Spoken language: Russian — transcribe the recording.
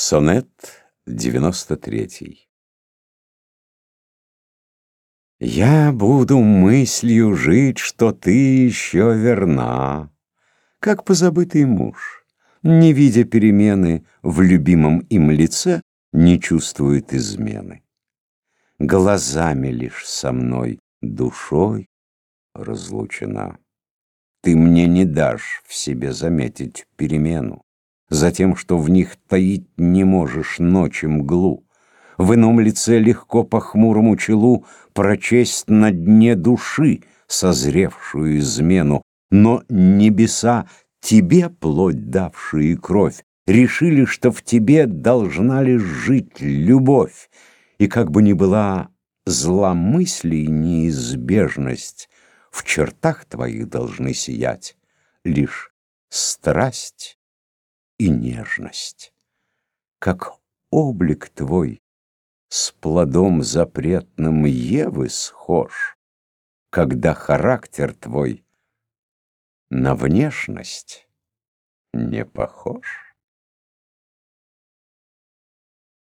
Сонет 93 Я буду мыслью жить, что ты еще верна, Как позабытый муж, не видя перемены В любимом им лице, не чувствует измены. Глазами лишь со мной, душой разлучена. Ты мне не дашь в себе заметить перемену за тем, что в них таить не можешь ночи мглу. В ином лице легко по хмурому челу прочесть на дне души созревшую измену, но небеса, тебе плоть давшие кровь, решили, что в тебе должна лишь жить любовь, и как бы ни была зломыслий неизбежность, в чертах твоих должны сиять лишь страсть и нежность. Как облик твой с плодом запретным Евы схож, Когда характер твой на внешность не похож.